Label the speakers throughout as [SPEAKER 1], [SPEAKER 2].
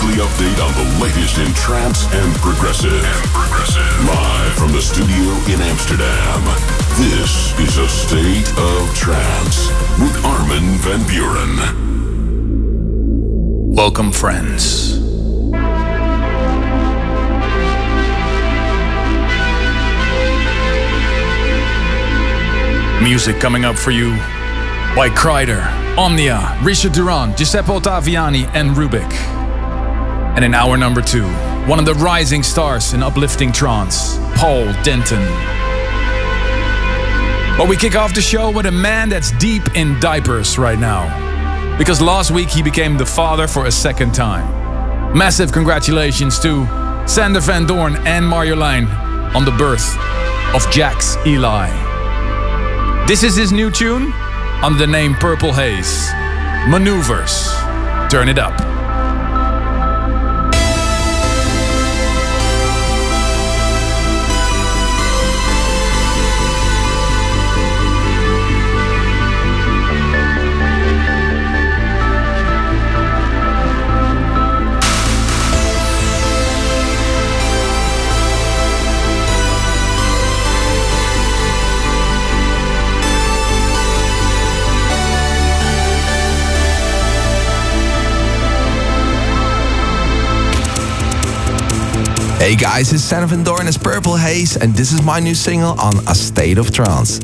[SPEAKER 1] Weekly update on the latest in trance and progressive. And progressive. Live from the studio in Amsterdam. This is a state of trance with Armin van Buuren.
[SPEAKER 2] Welcome, friends. Music coming up for you by Kryder, Omnia, Richard Durand, Giuseppe Ottaviani, and Rubik. And in hour number two, one of the rising stars in uplifting trance, Paul Denton. But we kick off the show with a man that's deep in diapers right now. Because last week he became the father for a second time. Massive congratulations to Sander Van Doorn and Marjolein on the birth of Jax Eli. This is his new tune under the name Purple Haze. Maneuvers. Turn it up.
[SPEAKER 3] Hey guys, it's Sander Van Doorn as Purple Haze, and this is my new single on A State of Trance.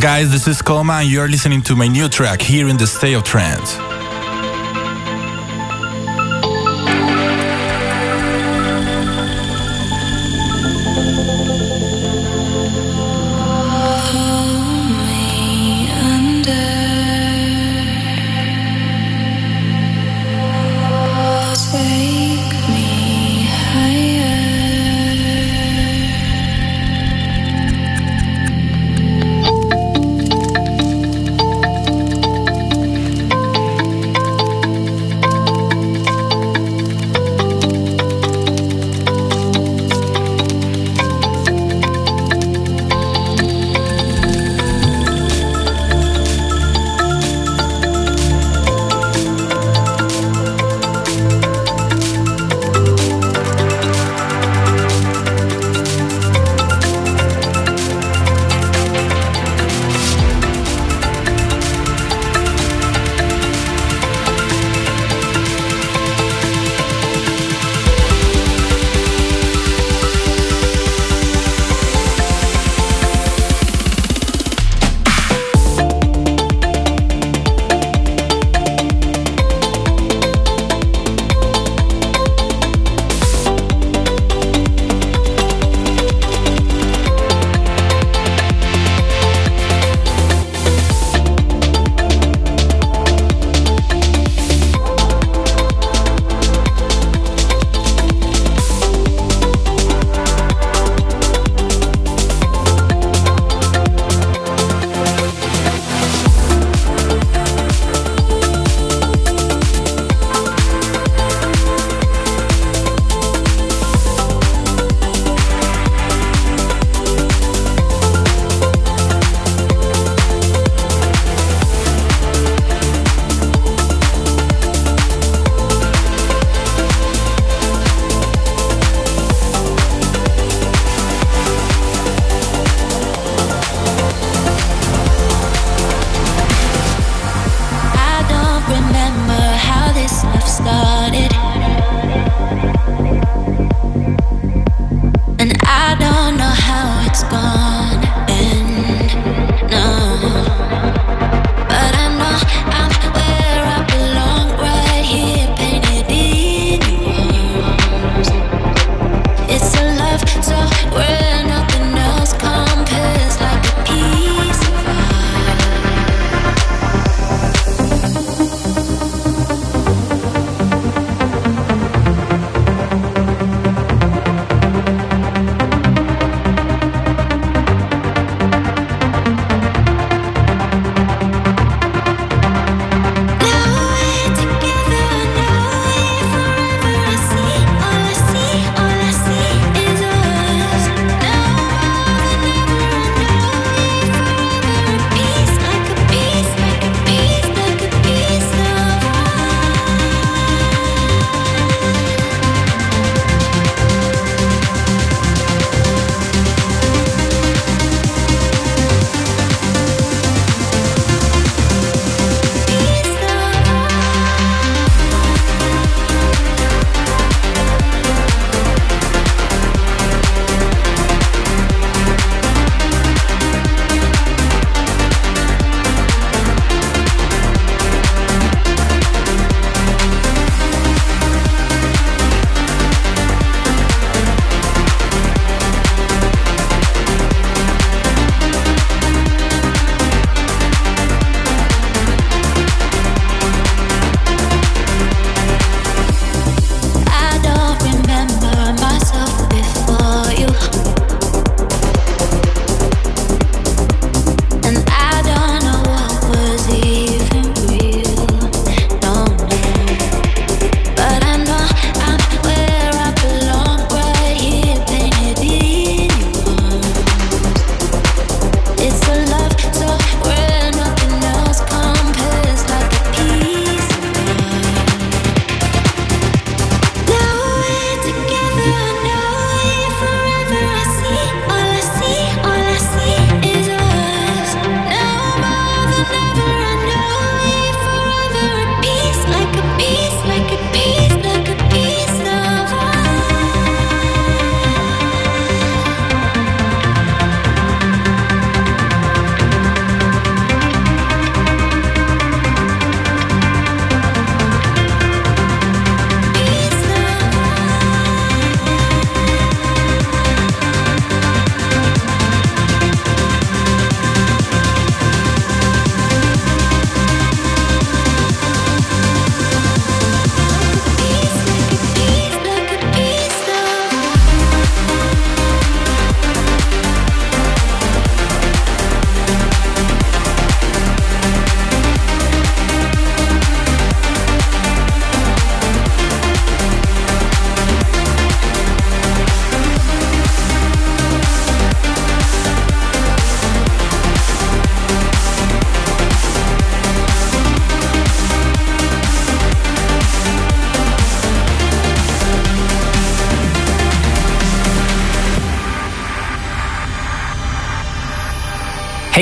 [SPEAKER 4] Guys? This is Coma, and you're listening to my new track here in the State of Trance.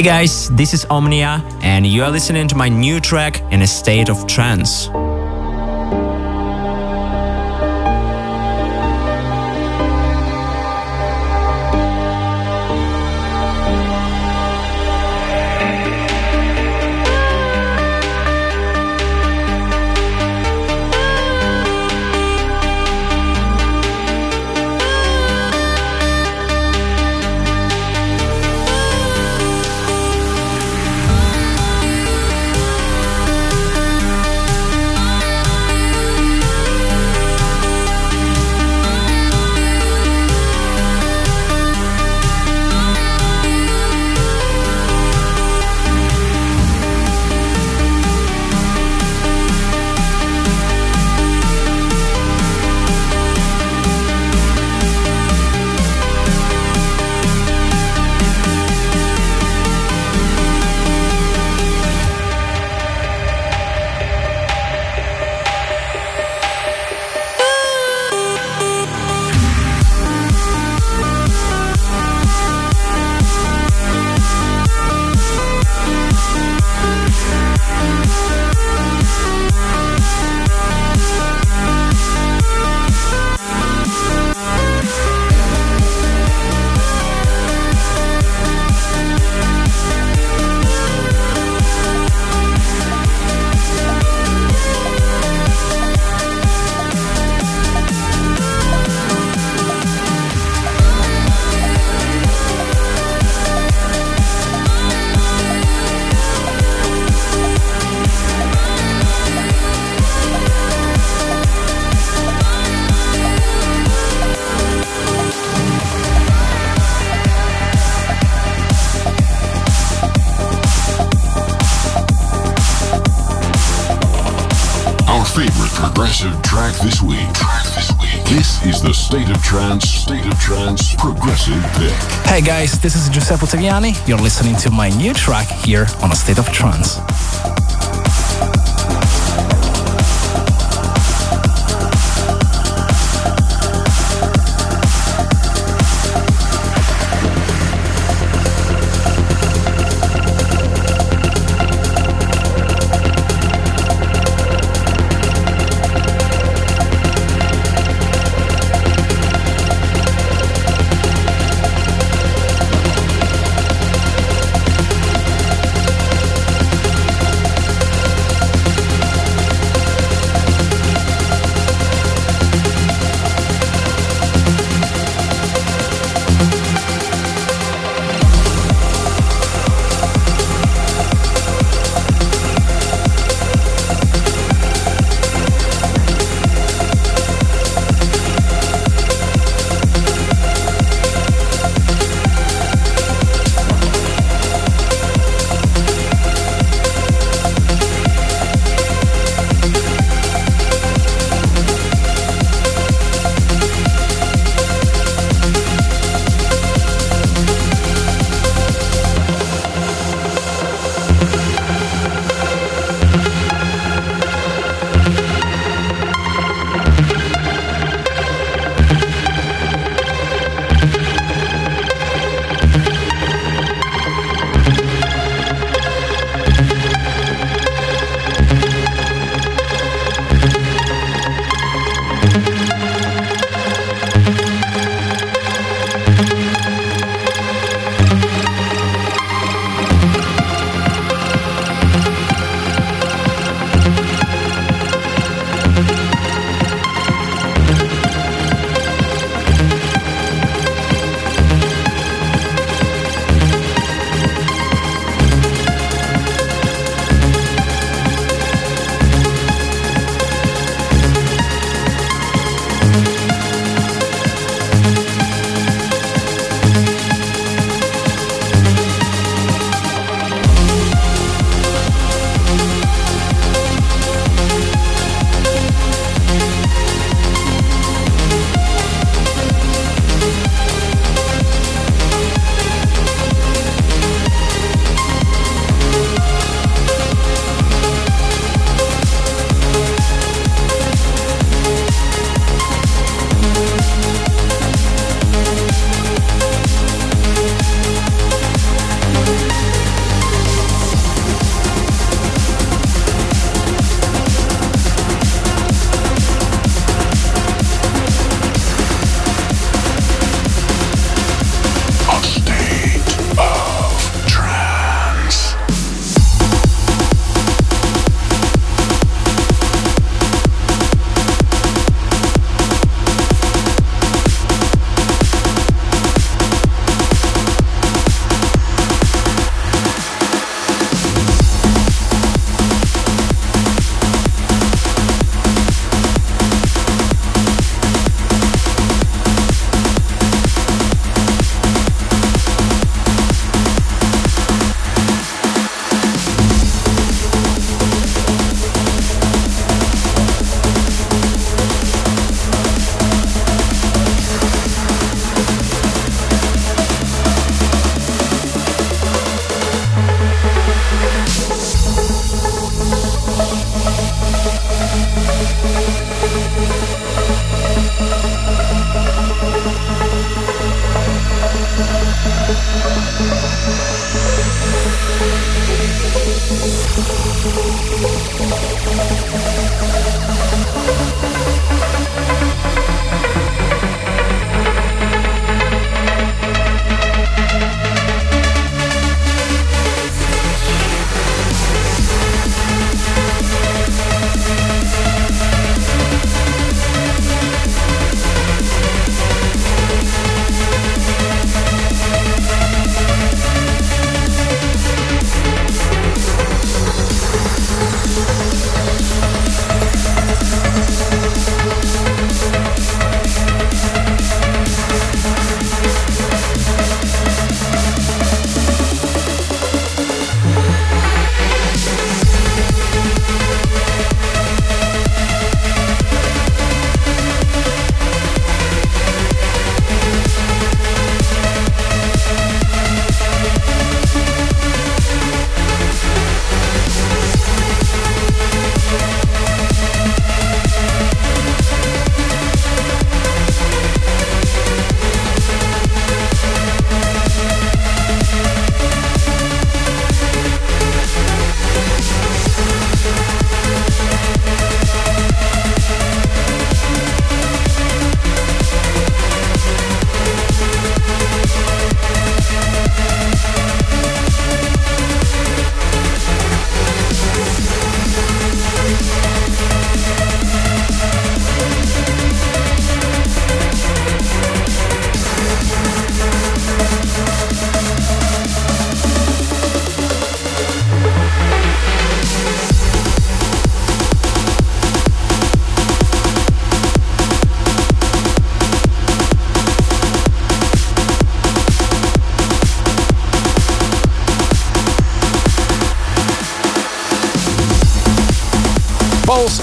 [SPEAKER 5] Guys, this is Omnia, and you are listening to my new track in a state of trance.
[SPEAKER 1] Trance, State of Trance Progressive Pick.
[SPEAKER 6] Hey guys, this is Giuseppe Ottaviani. You're listening to my new track here on A State of Trance.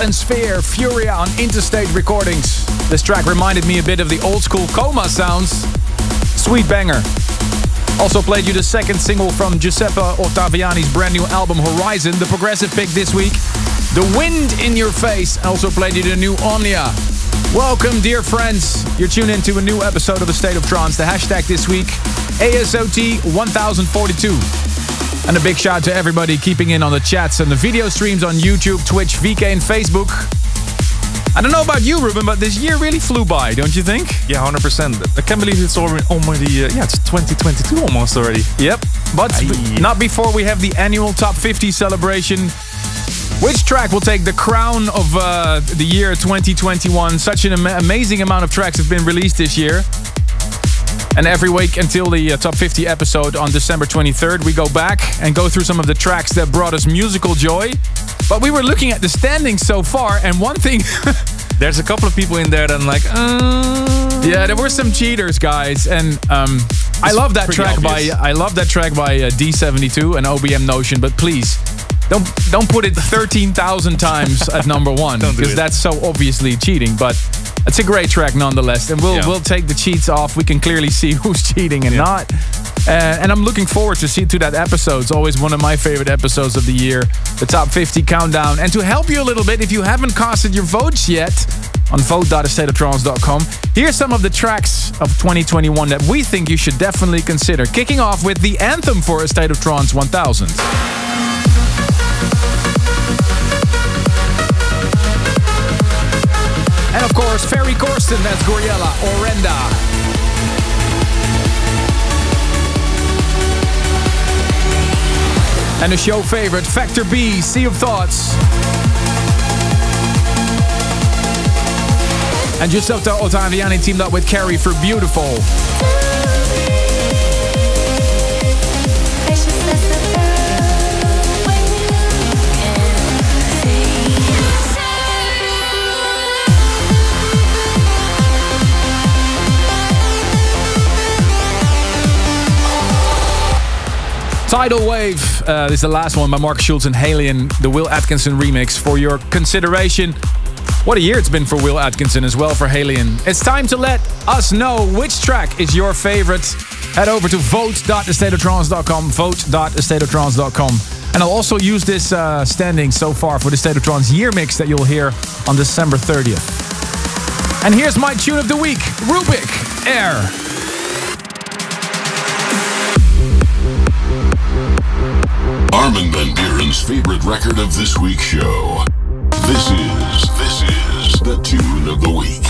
[SPEAKER 2] And Sphere, Furia on Interstate Recordings. This track reminded me a bit of the old school Coma sounds. Sweet banger. Also played you the second single from Giuseppe Ottaviani's brand new album Horizon, the progressive pick this week. The Wind in Your Face. Also played you the new Omnia. Welcome, dear friends. You're tuned into a new episode of The State of Trance. The hashtag this week, ASOT 1042. And a big shout out to everybody keeping in on the chats and the video streams on YouTube, Twitch, VK, and Facebook. I don't know about you, Ruben, but this year really flew by, don't you think?
[SPEAKER 7] Yeah, 100%. I can't believe it's already, already uh, yeah, it's 2022 almost already.
[SPEAKER 2] Yep. But
[SPEAKER 7] Aye.
[SPEAKER 2] not before we have the annual Top 50 celebration. Which track will take the crown of uh, the year 2021? Such an ama- amazing amount of tracks have been released this year. And every week until the uh, Top 50 episode on December 23rd, we go back and go through some of the tracks that brought us musical joy. But we were looking at the standings so far, and one thing.
[SPEAKER 7] There's a couple of people in there that I'm like, uh,
[SPEAKER 2] Yeah, there were some cheaters, guys, and um, I love that track
[SPEAKER 7] obvious.
[SPEAKER 2] by I love that track by uh, D72 and OBM Notion. But please, don't don't put it thirteen thousand times at number one
[SPEAKER 7] do
[SPEAKER 2] because that's so obviously cheating. But it's a great track nonetheless, and we'll
[SPEAKER 7] Yeah.
[SPEAKER 2] we'll take the cheats off. We can clearly see who's cheating and
[SPEAKER 7] Yeah.
[SPEAKER 2] not. Uh, and I'm looking forward to see to that episode. It's always one of my favorite episodes of the year, the top 50 countdown. And to help you a little bit, if you haven't casted your votes yet on vote.astateoftrance.com, here's some of the tracks of 2021 that we think you should definitely consider. Kicking off with the anthem for A State of Trance 1000. Course, Ferry Corsten, that's Gouryella, Orenda. And a show favorite, Factor B, Sea of Thoughts. And Giuseppe Ottaviani teamed up with Carrie for Beautiful. Tidal Wave. Uh, is the last one by Mark Schulz and HALIENE, the Will Atkinson remix for your consideration. What a year it's been for Will Atkinson as well for HALIENE. It's time to let us know which track is your favorite. Head over to vote.thestateoftrance.com, vote.thestateoftrance.com. And I'll also use this uh, standing so far for the State of Trance year mix that you'll hear on December 30th. And here's my tune of the week, Rubik Air.
[SPEAKER 1] Armin Van Buuren's favorite record of this week's show. This is, this is the tune of the week.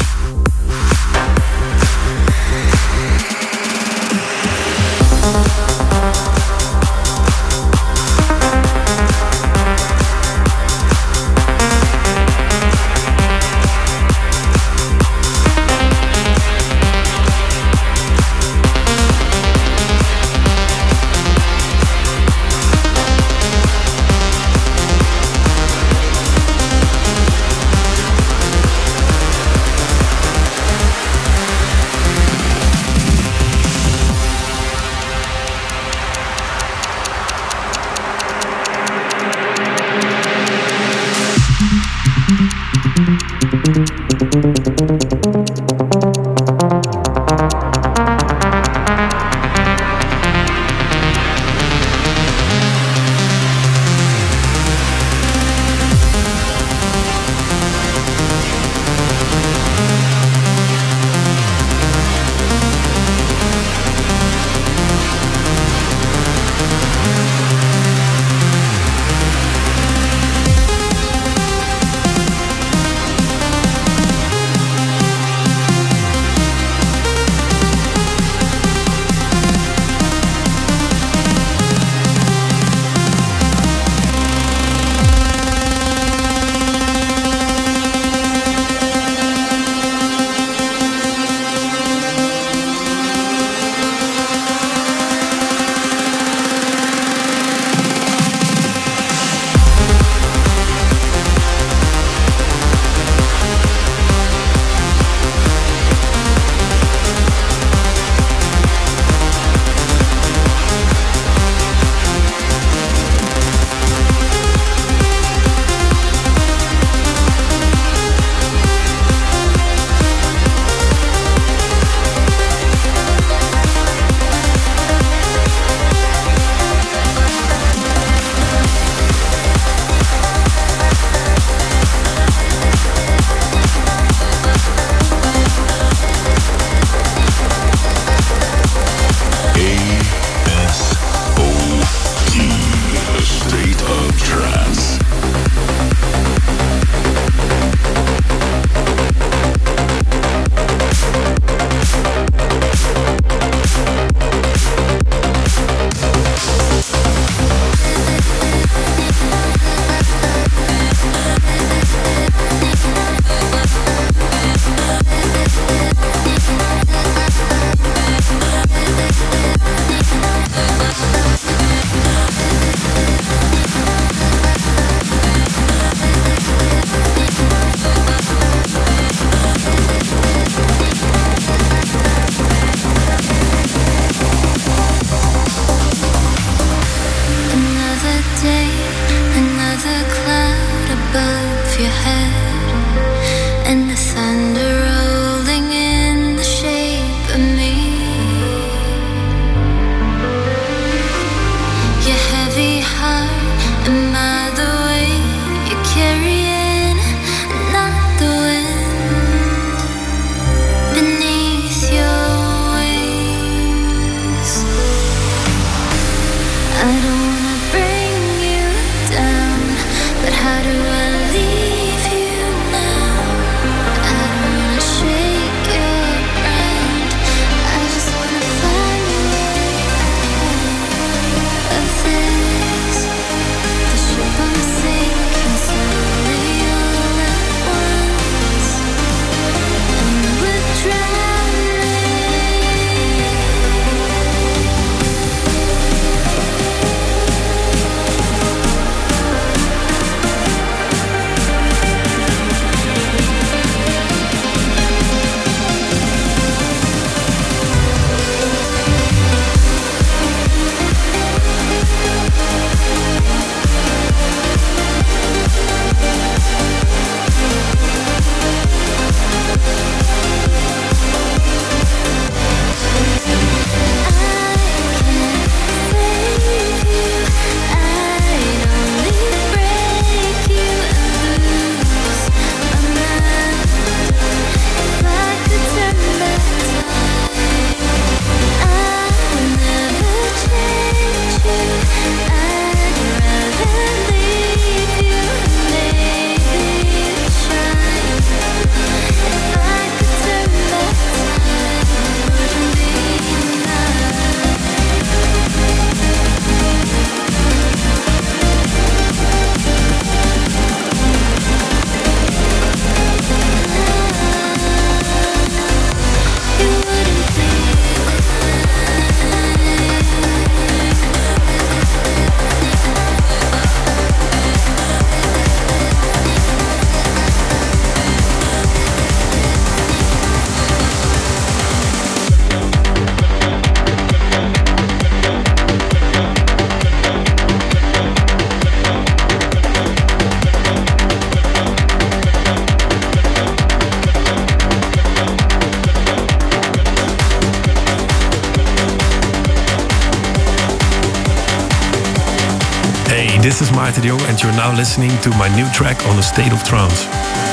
[SPEAKER 4] Maarten and you're now listening to my new track on the State of Trance.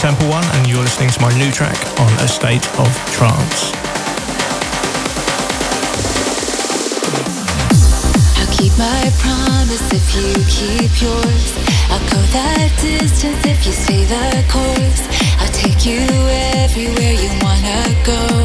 [SPEAKER 8] Temple One and you're listening to my new track on A State of Trance.
[SPEAKER 9] I'll keep my promise if you keep yours. I'll go that distance if you stay the course. I'll take you everywhere you wanna go.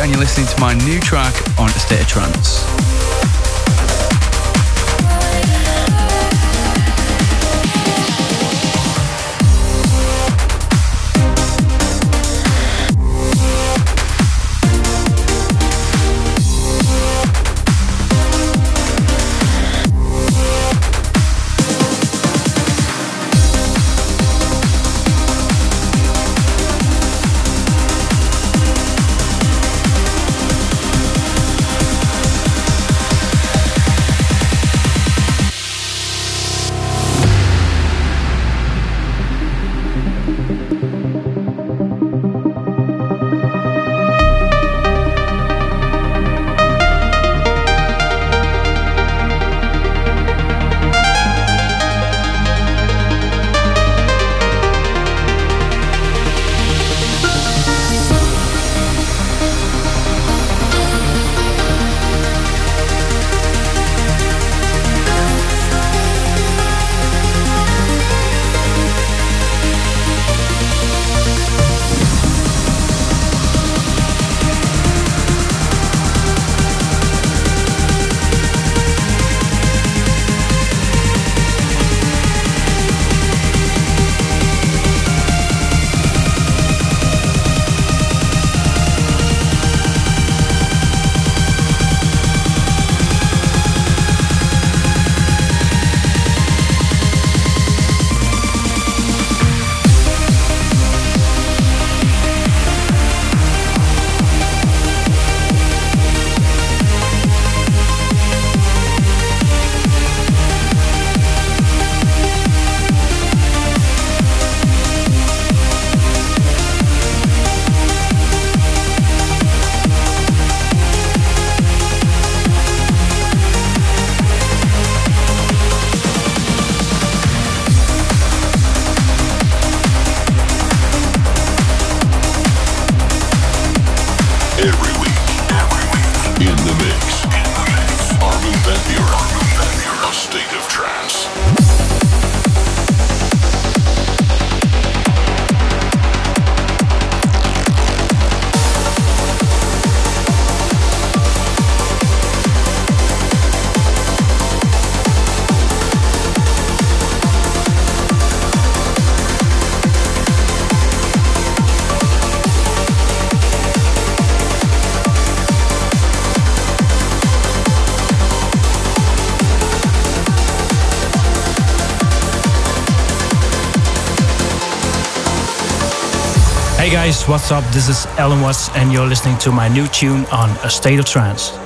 [SPEAKER 9] And
[SPEAKER 1] you're listening to my new track on State of Trance.
[SPEAKER 8] What's up? This is Allen Watts, and you're listening to my new tune on A State of Trance.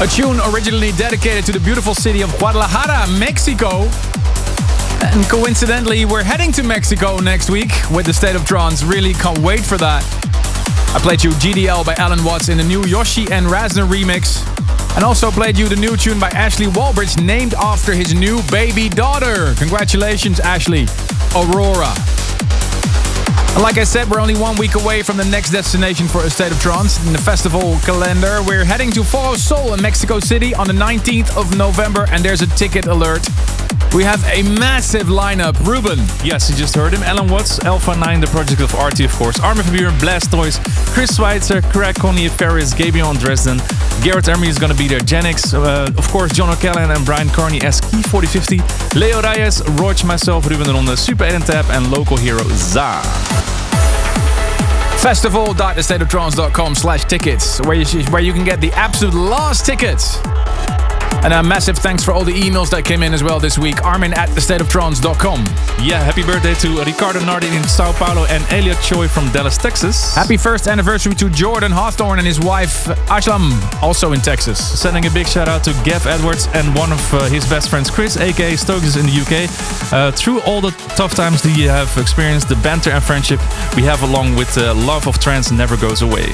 [SPEAKER 2] A tune originally dedicated to the beautiful city of Guadalajara, Mexico. And coincidentally, we're heading to Mexico next week with the State of Trance. Really can't wait for that. I played you GDL by Allen Watts in the new Yoshi and Razner remix. And also played you the new tune by Ashley Wallbridge named after his new baby daughter. Congratulations, Ashley. Aurora. And like I said, we're only one week away from the next destination for A State of Trance in the festival calendar. We're heading to Foro Sol in Mexico City on the 19th of November, and there's a ticket alert. We have a massive lineup. Ruben.
[SPEAKER 10] Yes, you just heard him. Allen Watts, Alpha 9, the project of Arty, of course. Armin van Buuren, Blastoyz, Chris Schweizer, Craig Conley, Ferris, Gabriel Dresden. Gareth Emery is going to be there. Genix, uh, of course, John O'Callaghan and Brian Carney as Key 4050. Leo Reyes, Roach, myself, Ruben de Ronde, Super 8 and Tab, and local hero Za.
[SPEAKER 2] Festival.thestateoftrance.com slash tickets, where you, where you can get the absolute last tickets. And a massive thanks for all the emails that came in as well this week. Armin at thestateoftrance.com.
[SPEAKER 10] Yeah, happy birthday to Ricardo Nardi in Sao Paulo and Elliot Choi from Dallas, Texas.
[SPEAKER 2] Happy first anniversary to Jordan Hawthorne and his wife Ashlam, also in Texas.
[SPEAKER 10] Sending a big shout out to Gav Edwards and one of uh, his best friends, Chris, aka Stokes in the UK. Uh, through all the tough times that you have experienced, the banter and friendship we have along with the love of trance never goes away.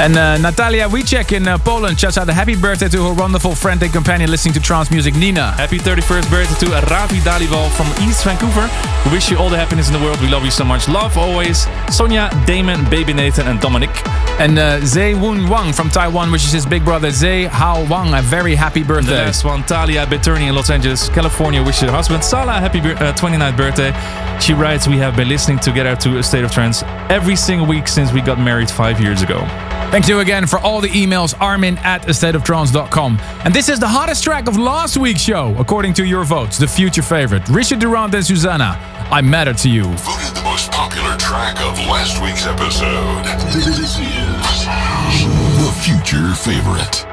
[SPEAKER 2] And uh, Natalia Wicek in uh, Poland shouts out a happy birthday to her wonderful friend and companion listening to trance music, Nina.
[SPEAKER 10] Happy 31st birthday to Ravi Dhaliwal from East Vancouver. We wish you all the happiness in the world. We love you so much. Love always. Sonia, Damon, Baby Nathan, and Dominic.
[SPEAKER 2] And uh, Zay Woon Wang from Taiwan, which is his big brother, Zay Hao Wang. A very happy birthday.
[SPEAKER 10] The last one, Talia Beturni in Los Angeles, California, wishes her husband Salah a happy uh, 29th birthday. She writes, We have been listening together to A State of Trance every single week since we got married five years ago.
[SPEAKER 2] Thank you again for all the emails, armin at astateoftrance.com. And this is the hottest track of last week's show, according to your votes. The future favorite, Richard Durand and Susanna, I Matter to You.
[SPEAKER 1] Voted the most popular track of last week's episode. This is the future favorite.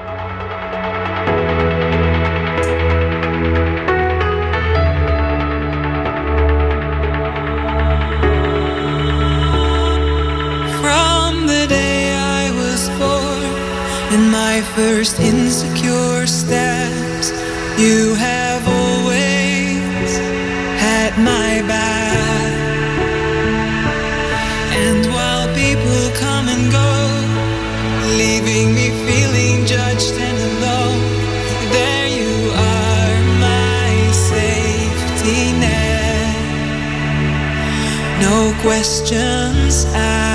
[SPEAKER 11] First insecure steps, you have always had my back. And while people come and go, leaving me feeling judged and alone, there you are, my safety net. No questions asked.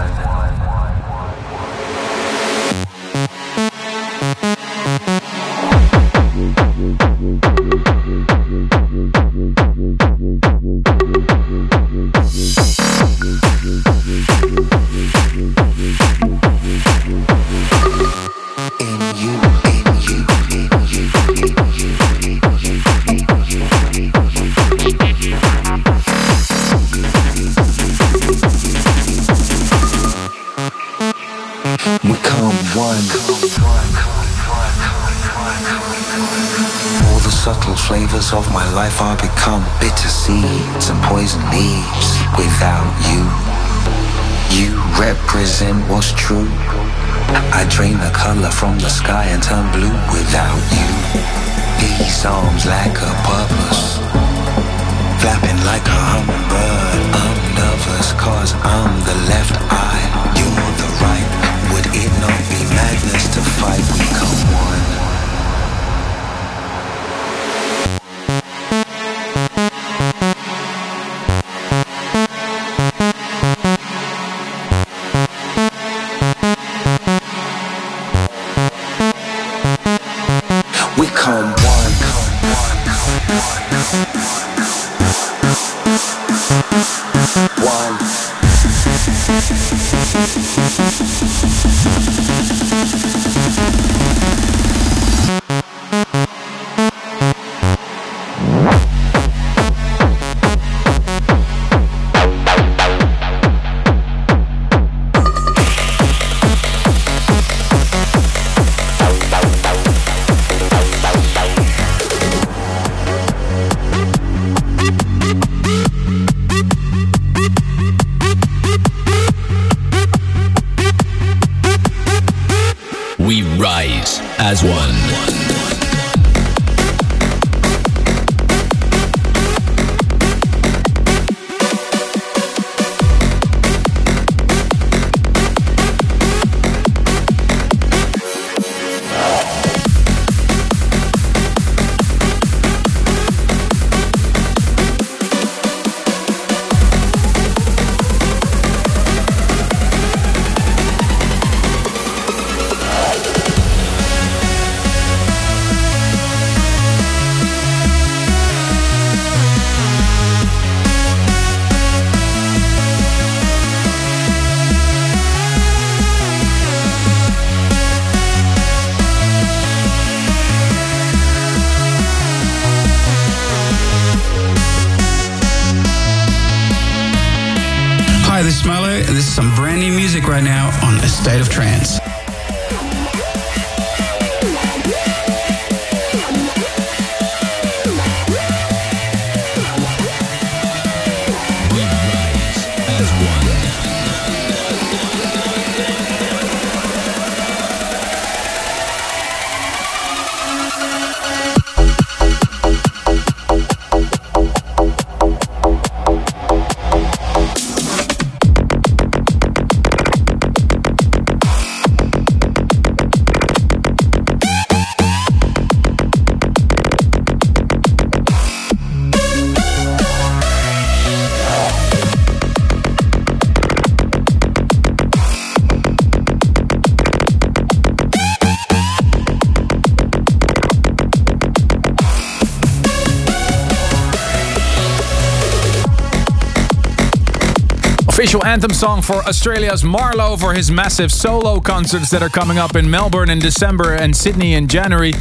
[SPEAKER 2] Official anthem song for Australia's MaRLo for his massive solo concerts that are coming up in Melbourne in December and Sydney in January.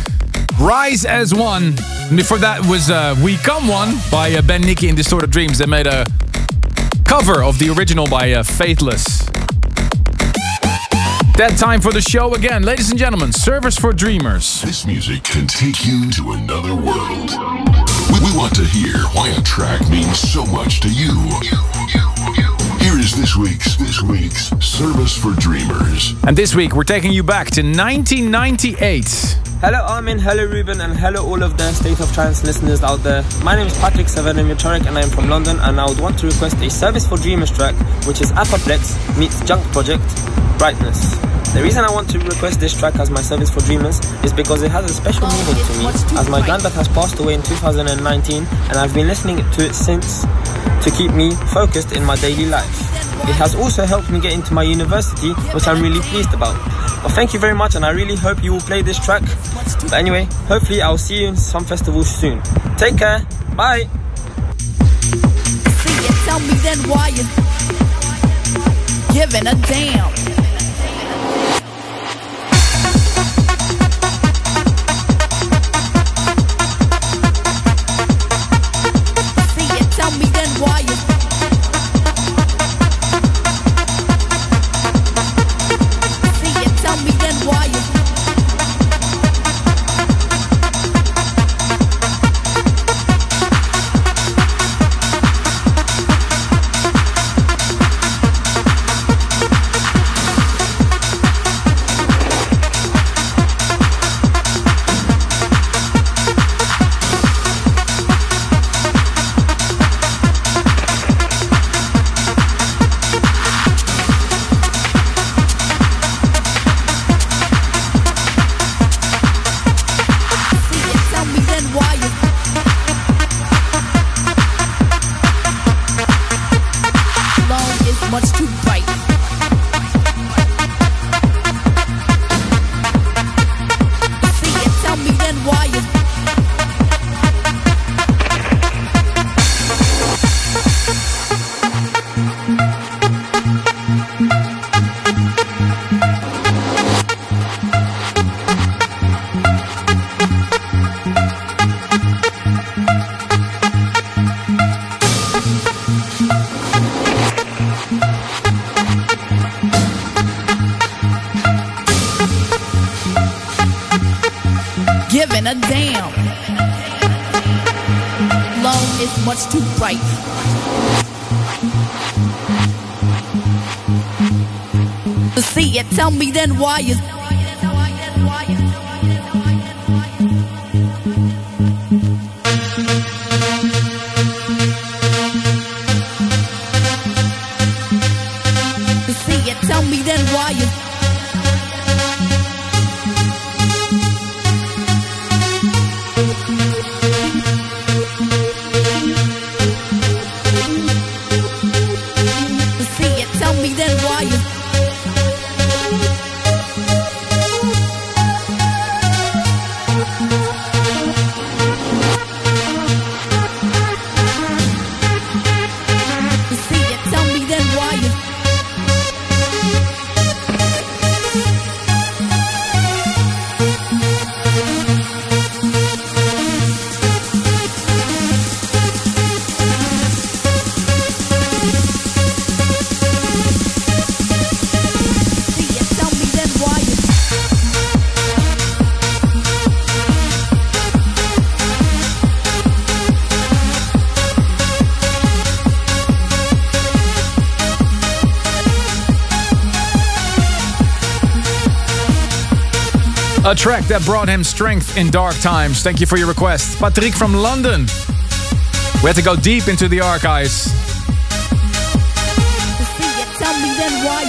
[SPEAKER 2] Rise as One. Before that was uh, We Come One by uh, Ben Nicky and Distorted Dreams. They made a cover of the original by uh, Faithless. That time for the show again. Ladies and gentlemen, Service for Dreamers.
[SPEAKER 1] This music can take you to another world. We, we want to hear why a track means so much to you. Here is this week's this week's service for dreamers.
[SPEAKER 2] And this week we're taking you back to 1998.
[SPEAKER 12] Hello Armin, hello Ruben, and hello all of the State of Trance listeners out there. My name is Patrick Savanamiotoric and I'm from London and I would want to request a Service for Dreamers track, which is Apoplex meets Junk Project, Brightness. The reason I want to request this track as my Service for Dreamers is because it has a special meaning to me, as my granddad has passed away in 2019 and I've been listening to it since to keep me focused in my daily life. It has also helped me get into my university, which I'm really pleased about. Well, thank you very much, and I really hope you will play this track. But anyway, hopefully I'll see you in some festivals soon. Take care. Bye.
[SPEAKER 13] See it, tell me then why you giving a damn. Tell me then why you A
[SPEAKER 2] track that brought him strength in dark times. Thank you for your request. Patrick from London. We had to go deep into the archives.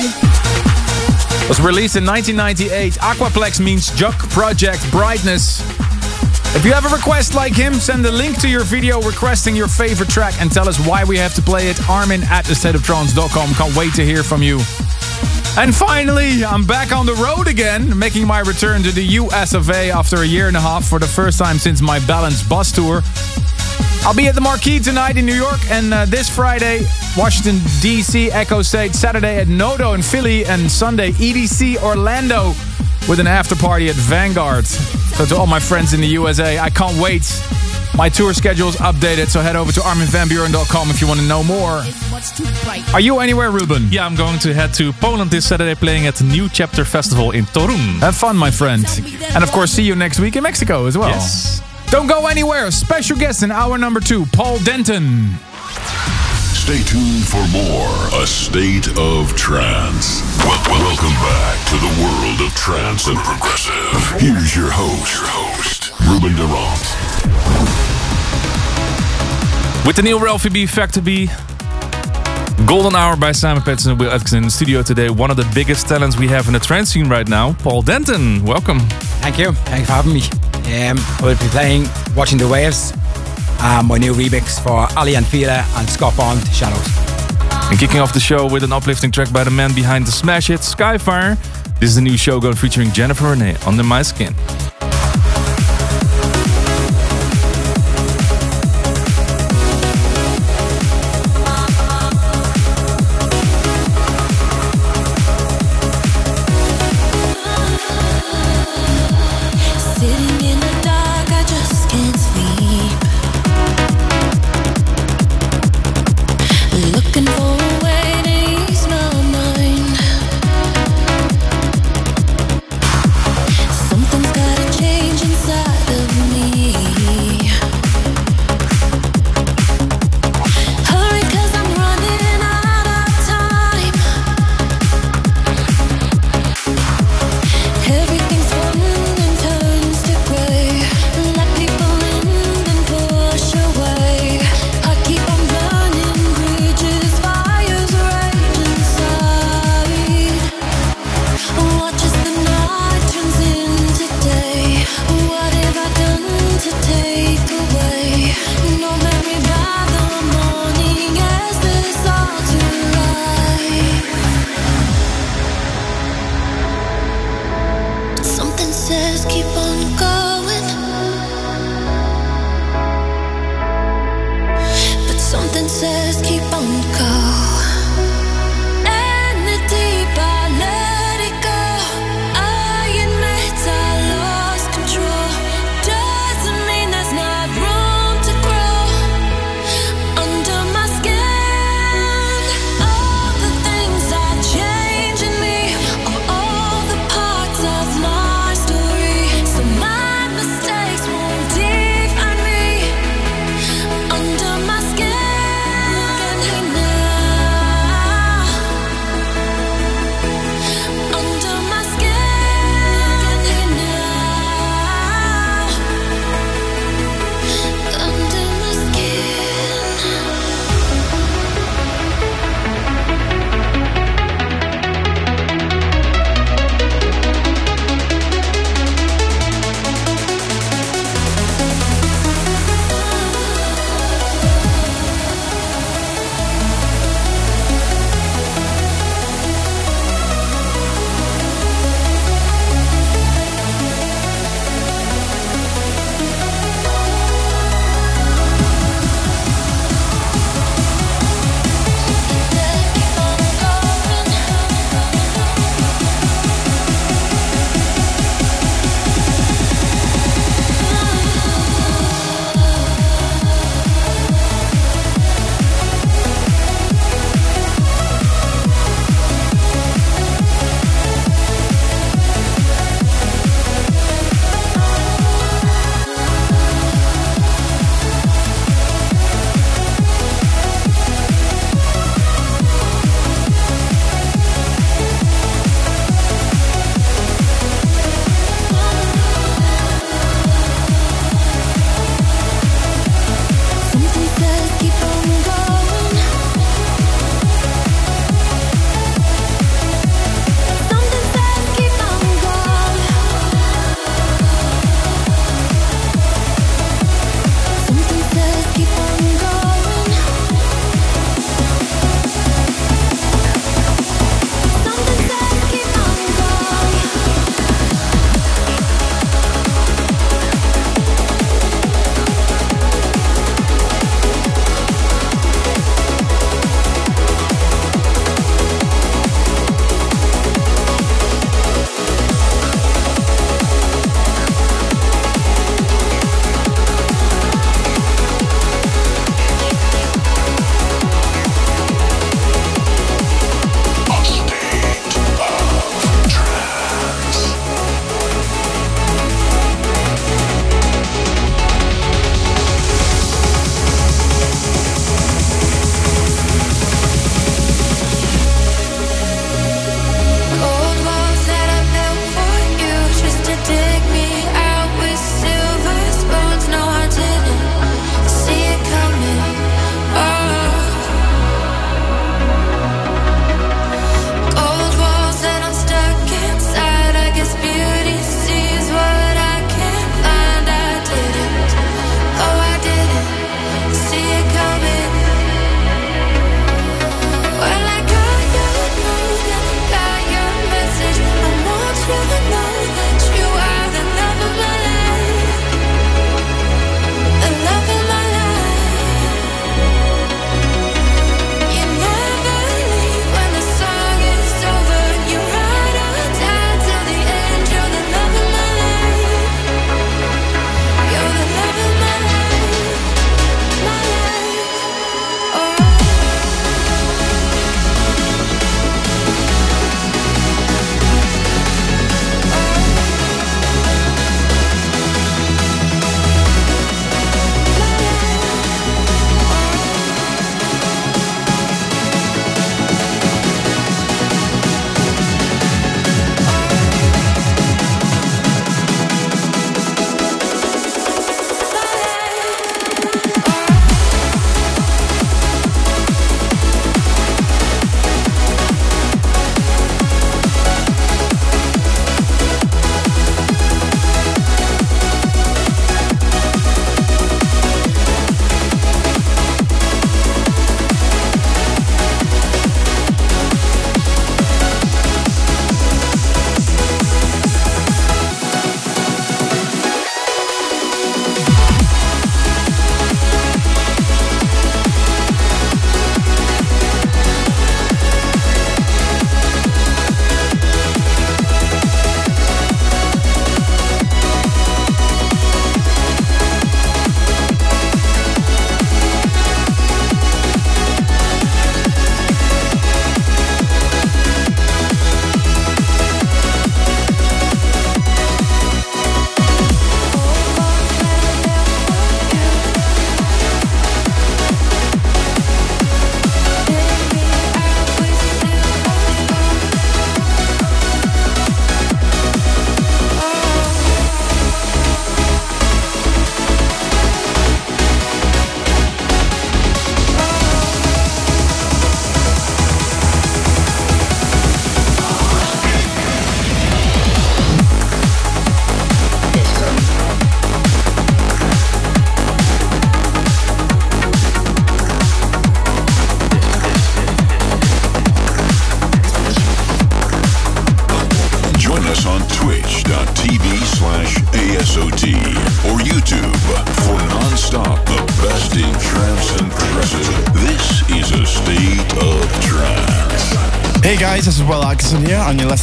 [SPEAKER 13] It,
[SPEAKER 2] Was released in 1998. Aquaplex means Junk Project Brightness. If you have a request like him, send a link to your video requesting your favorite track and tell us why we have to play it. Armin at thestateoftrance.com. Can't wait to hear from you. And finally, I'm back on the road again, making my return to the US of A after a year and a half for the first time since my Balance bus tour. I'll be at the Marquee tonight in New York, and uh, this Friday, Washington, D.C., Echostage, Saturday at Noto in Philly, and Sunday, EDC Orlando with an after party at Vanguard. So, to all my friends in the USA, I can't wait. My tour schedule is updated, so head over to arminvanbuuren.com if you want to know more.
[SPEAKER 13] Much too bright.
[SPEAKER 2] Are you anywhere, Ruben?
[SPEAKER 10] Yeah, I'm going to head to Poland this Saturday playing at the New Chapter Festival in Torun.
[SPEAKER 2] Have fun, my friend. And of course, see you next week in Mexico as well.
[SPEAKER 10] Yes.
[SPEAKER 2] Don't go anywhere. Special guest in hour number two, Paul Denton.
[SPEAKER 1] Stay tuned for more A State of Trance. Wel- welcome back to the world of trance and progressive. Here's your host, your host, Ruben de Ronde.
[SPEAKER 4] With the new Ralphie B Factor B. Golden Hour by Simon Patterson and Will Atkinson in the studio today. One of the biggest talents we have in the trance scene right now, Paul Denton. Welcome.
[SPEAKER 14] Thank you. Thanks for having me. Um, I will be playing Watching the Waves, um, my new remix for Aly and Fila and Scott Bond, Shadows.
[SPEAKER 4] And kicking off the show with an uplifting track by the man behind the smash hit Skyfire. This is the new Shogun featuring Jennifer Renee, Under My Skin.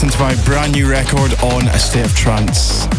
[SPEAKER 15] Listening to my brand new record on A State of Trance.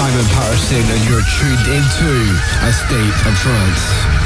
[SPEAKER 16] Simon Patterson, and you're tuned into a state of trance.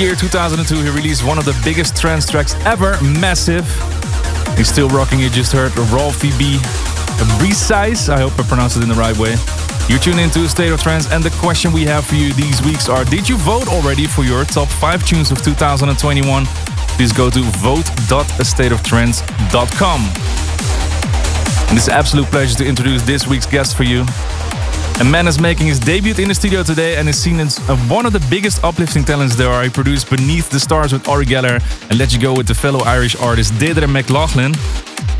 [SPEAKER 10] Year 2002, he released one of the biggest trance tracks ever, Massive. He's still rocking, you just heard Ralphie B. Precise, I hope I pronounced it in the right way. You tune into State of Trance, and the question we have for you these weeks are Did you vote already for your top 5 tunes of 2021? Please go to vote.astateoftrance.com. And it's an absolute pleasure to introduce this week's guest for you. A man is making his debut in the studio today and is seen as one of the biggest uplifting talents there are. He produced Beneath the Stars with Ori Geller and Let You Go with the fellow Irish artist Deirdre McLaughlin.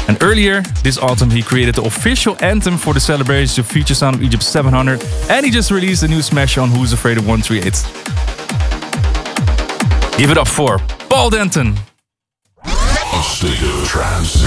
[SPEAKER 10] And earlier this autumn, he created the official anthem for the celebrations of Future Sound of Egypt 700, and he just released a new smash on Who's Afraid of 138. Give it up for Paul Denton.
[SPEAKER 1] A state of. Trance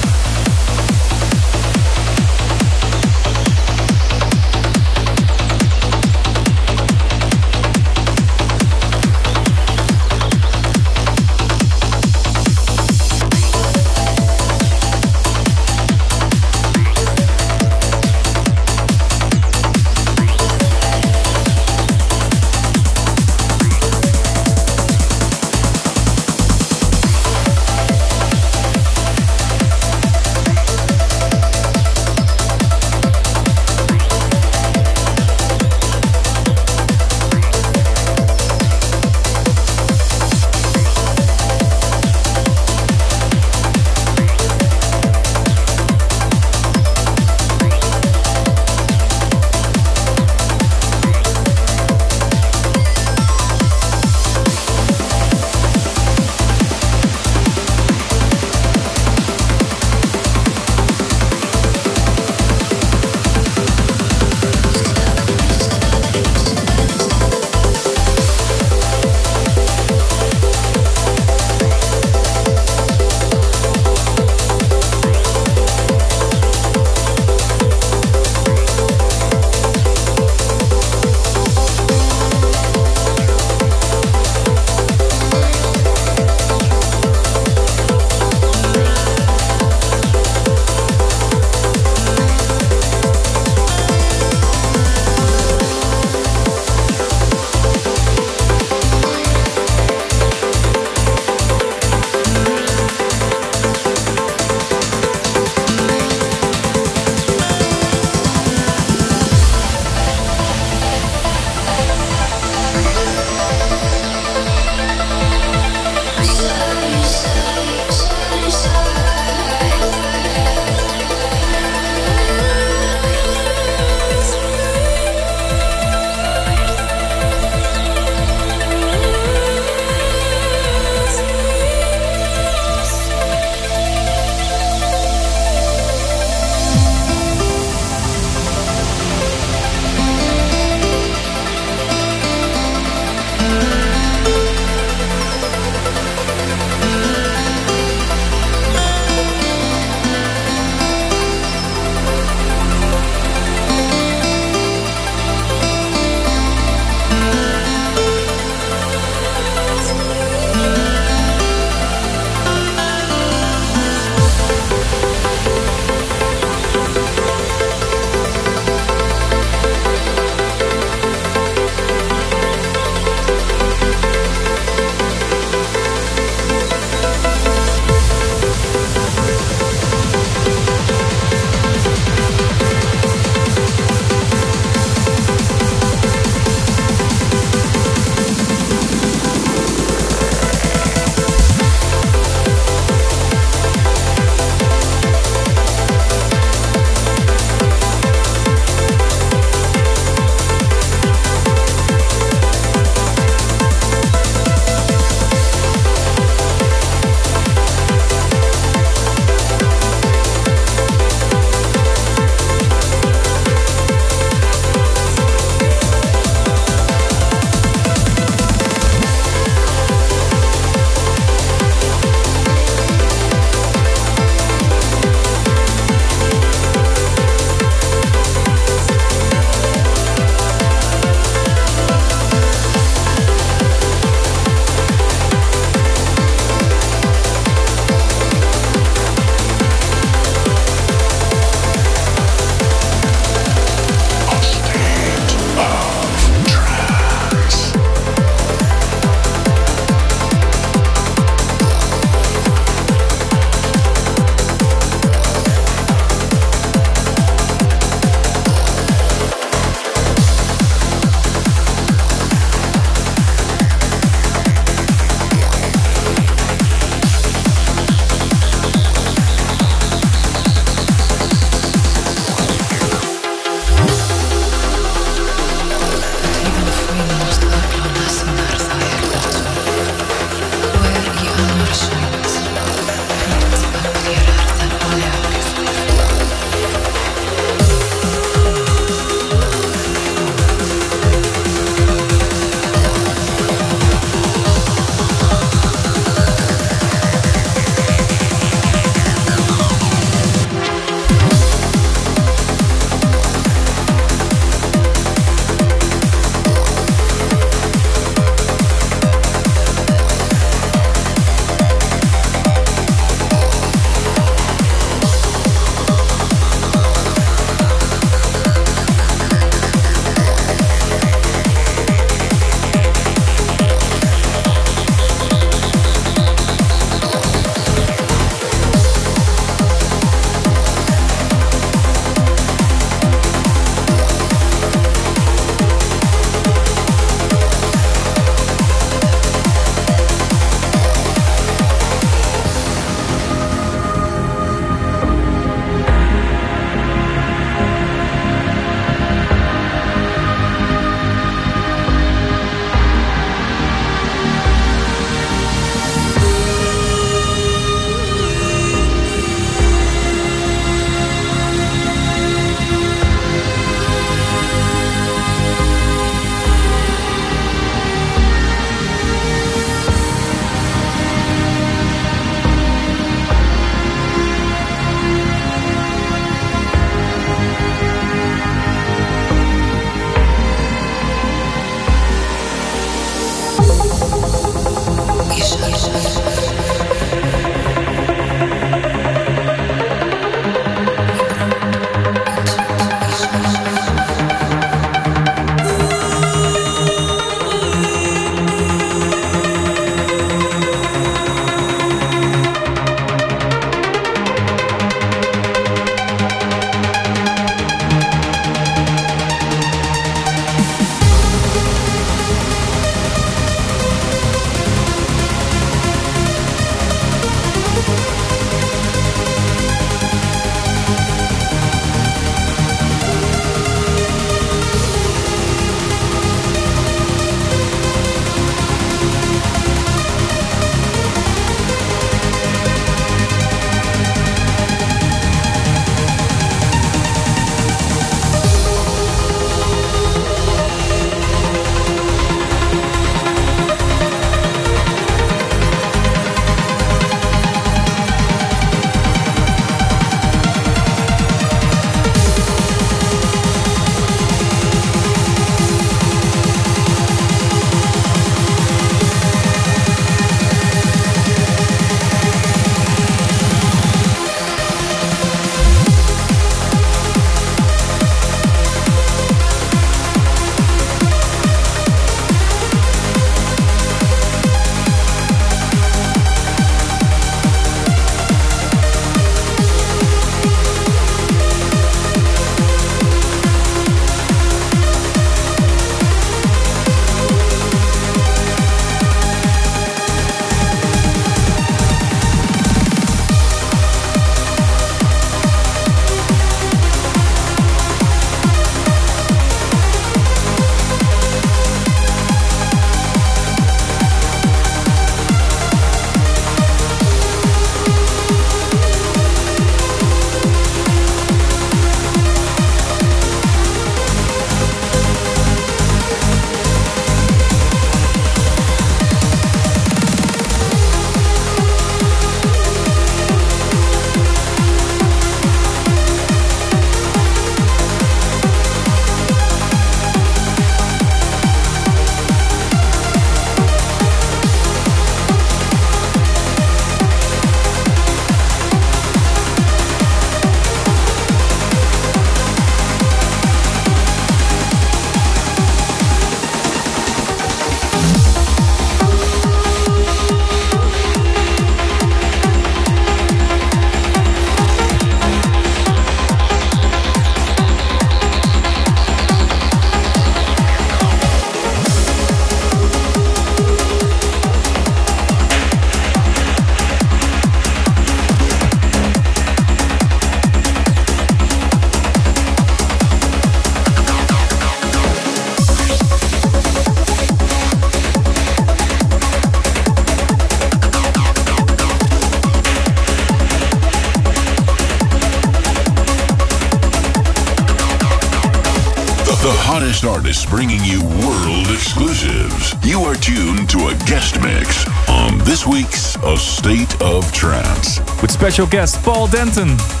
[SPEAKER 17] special guest Paul Denton.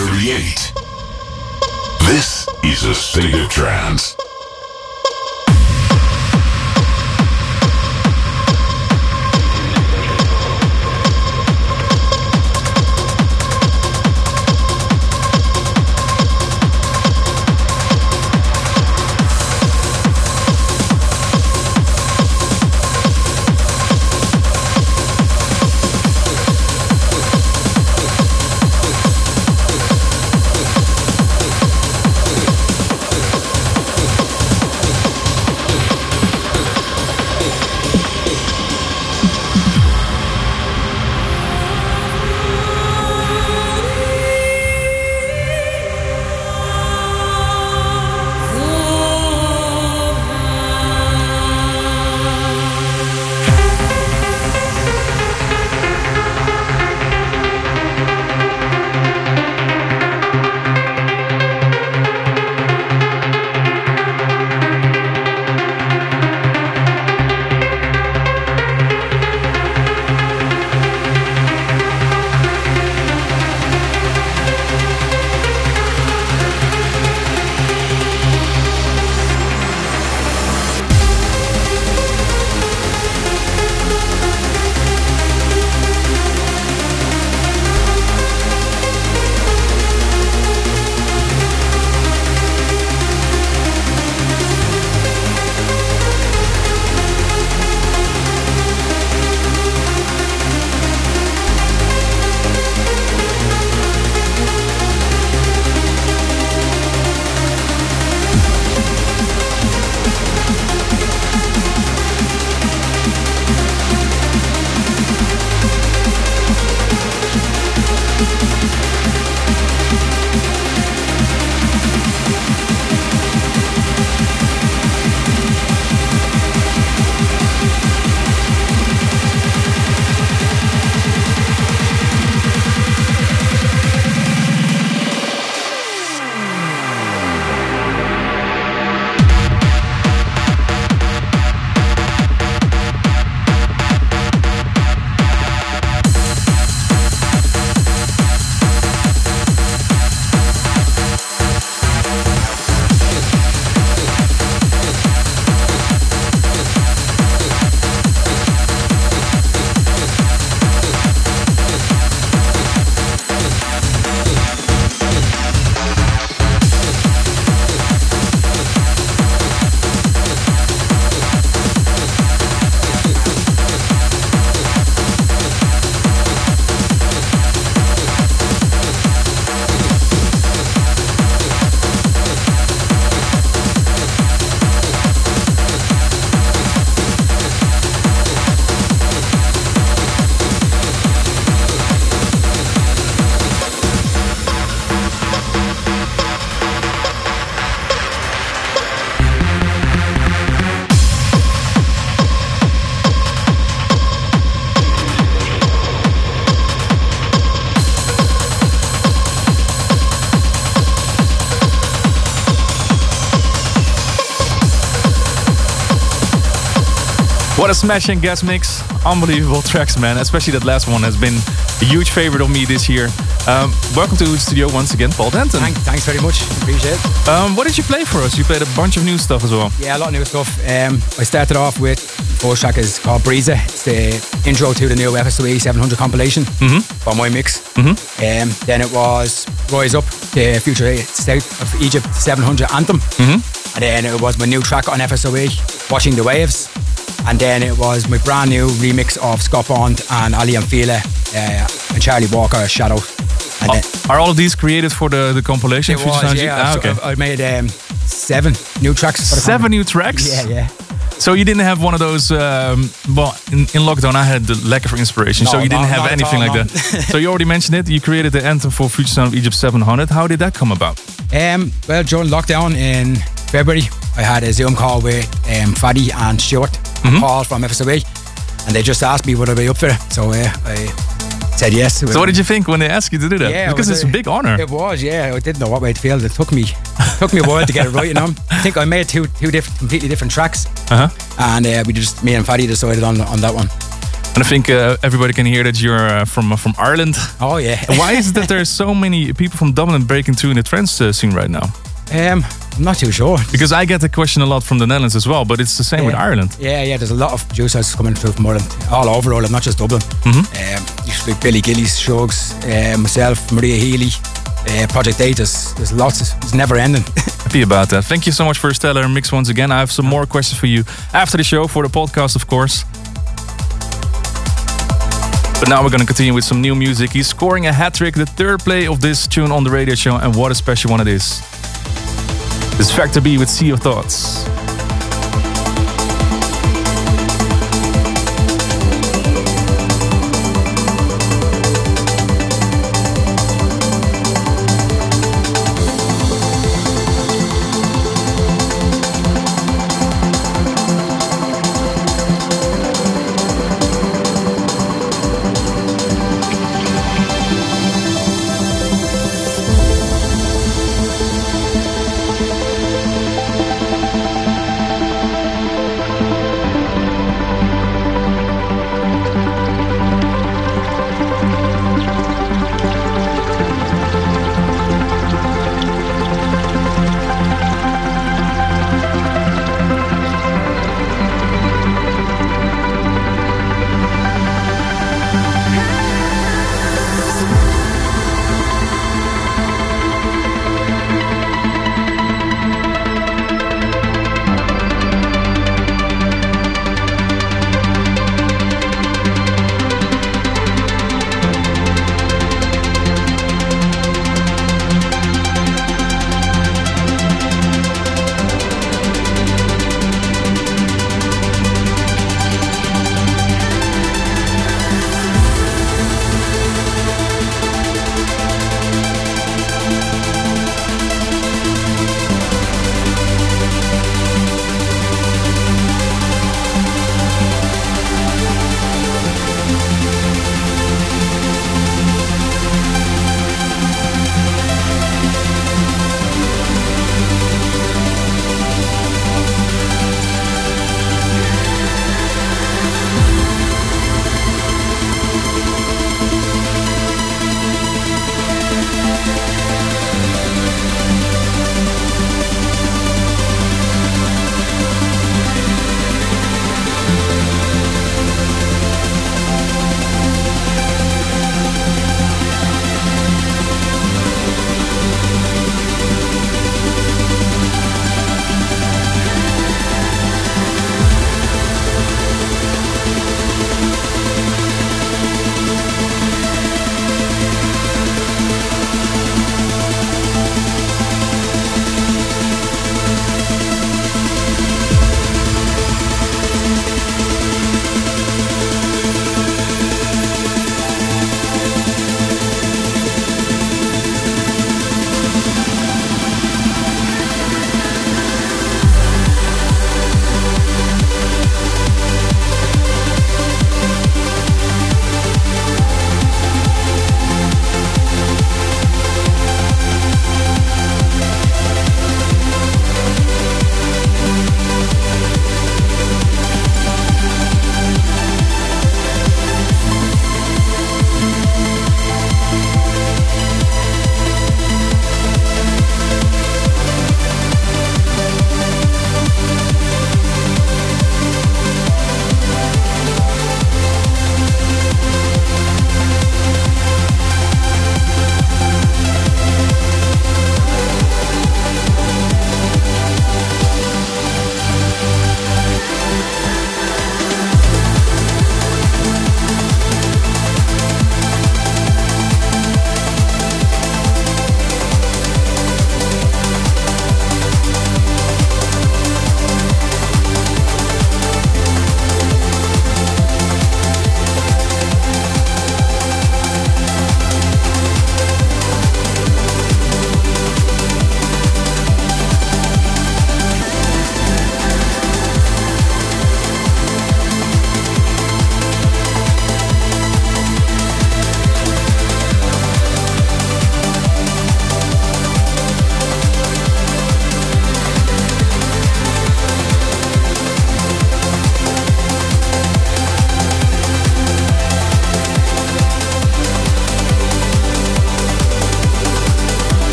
[SPEAKER 1] 38. This is a state of trance.
[SPEAKER 10] What a smashing guest mix. Unbelievable tracks, man. Especially that last one has been a huge favorite of me this year. Um, welcome to the studio once again, Paul Denton.
[SPEAKER 18] Thank, thanks very much. Appreciate it.
[SPEAKER 10] Um, what did you play for us? You played a bunch of new stuff as well.
[SPEAKER 18] Yeah, a lot of new stuff. Um, I started off with first track is called Breezer. It's the intro to the new FSOE 700 compilation
[SPEAKER 10] Mhm.
[SPEAKER 18] for my mix.
[SPEAKER 10] Mhm.
[SPEAKER 18] Um, then it was Rise Up, the Future State of Egypt 700 anthem.
[SPEAKER 10] Mhm.
[SPEAKER 18] And then it was my new track on FSOE, Watching the Waves. And then it was my brand new remix of Scott Bond and Aly and Fila uh, and Charlie Walker, Shadow. And then,
[SPEAKER 10] Are all of these created for the, the compilation?
[SPEAKER 18] it was, yeah.
[SPEAKER 10] Ah,
[SPEAKER 18] so
[SPEAKER 10] okay.
[SPEAKER 18] I made um, seven new tracks.
[SPEAKER 10] Seven new tracks?
[SPEAKER 18] Yeah, yeah.
[SPEAKER 10] So you didn't have one of those. Um, well, in, in lockdown, I had the lack of inspiration, so you didn't
[SPEAKER 18] no,
[SPEAKER 10] have anything like
[SPEAKER 18] no.
[SPEAKER 10] that. so you already mentioned it. You created the anthem for Future Sound of Egypt 700. How did that come about?
[SPEAKER 18] Um, well, during lockdown in February, I had a Zoom call with um, Faddy and Stuart and
[SPEAKER 10] Mm-hmm.
[SPEAKER 18] Paul from FSOE, and they just asked me would I be up for it. So uh, I said yes.
[SPEAKER 10] So what did you think when they asked you to do that?
[SPEAKER 18] Yeah,
[SPEAKER 10] because
[SPEAKER 18] was
[SPEAKER 10] it's a big honor.
[SPEAKER 18] It was, yeah. I didn't know what way to feel. It took me took me a while to get it right. You know, I think I made two two different, completely different tracks,
[SPEAKER 10] Uh-huh.
[SPEAKER 18] and uh, we just me and Faddy decided on on that one.
[SPEAKER 10] And I think uh, everybody can hear that you're uh, from uh, from Ireland.
[SPEAKER 18] Oh yeah.
[SPEAKER 10] Why is it that there's so many people from Dublin breaking through in the trance uh, scene right now?
[SPEAKER 18] Um, I'm not too sure.
[SPEAKER 10] Because I get the question a lot from the Netherlands as well, but it's the same with Ireland.
[SPEAKER 18] Yeah, yeah. There's a lot of producers coming through from Ireland, all over Ireland, not just Dublin.
[SPEAKER 10] Mhm.
[SPEAKER 18] Um, used Billy Gillies, Shugs, uh, myself, Maria Healy, uh, Project Eight. There's, there's lots. It's never ending.
[SPEAKER 10] Happy about that. Thank you so much for a stellar mix once again. I have some more questions for you after the show for the podcast, of course. But now we're going to continue with some new music. He's scoring a hat trick, the third play of this tune on the radio show, and what a special one it is. This Factor B with Sea of Thoughts.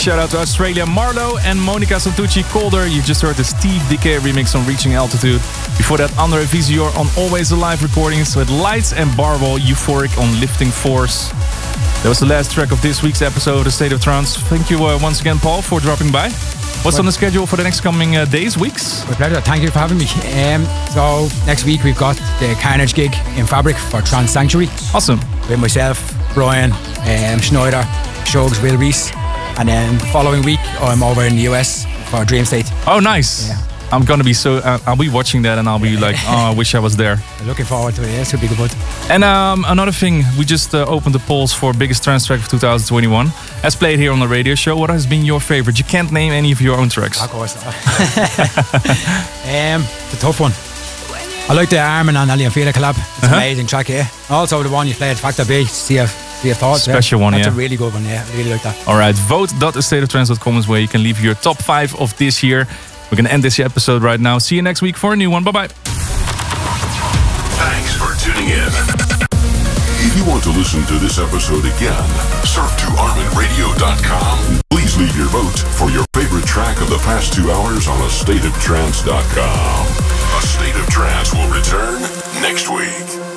[SPEAKER 10] Shout out to Australia, MaRLo and Monica Santucci Calder. You just heard the Steve Dekay remix on Reaching Altitude. Before that, Andre Visior on Always Alive recordings with Lights and Barwell Euphoric on Lifting Force. That was the last track of this week's episode of The State of Trance. Thank you uh, once again, Paul, for dropping by. What's on the schedule for the next coming uh, days, weeks?
[SPEAKER 2] My pleasure. Thank you for having me. Um, so next week we've got the Carnage gig in Fabric for Trance Sanctuary.
[SPEAKER 10] Awesome.
[SPEAKER 2] With myself, Brian, um, Sneijder, Shogs, Will Rees, and then the following week I'm over in the US for Dreamstate.
[SPEAKER 10] Oh, nice. I'm gonna be so. Uh, I'll be watching that and I'll be like, oh, I wish I was there.
[SPEAKER 2] Looking forward to it. Yeah, it should be good.
[SPEAKER 10] And um, another thing, we just uh, opened the polls for biggest trance track of 2021. As played here on the radio show, what has been your favorite? You can't name any of your own tracks.
[SPEAKER 2] Of course. um, the tough one. I like the Armin and Aly and Fila collab. It's
[SPEAKER 10] Uh-huh.
[SPEAKER 2] an amazing track, yeah. Also the one you played, Factor B, see your thoughts.
[SPEAKER 10] Special yeah. one,
[SPEAKER 2] That's
[SPEAKER 10] yeah.
[SPEAKER 2] That's a really good one, yeah. I really like that.
[SPEAKER 10] All right, vote.astateoftrance.com is where you can leave your top five of this year. We're going to end this episode right now. See you next week for a new one. Bye bye.
[SPEAKER 1] Thanks for tuning in. If you want to listen to this episode again, surf to ArminRadio.com. Please leave your vote for your favorite track of the past two hours on AStateOfTrance.com. A State of Trance will return next week.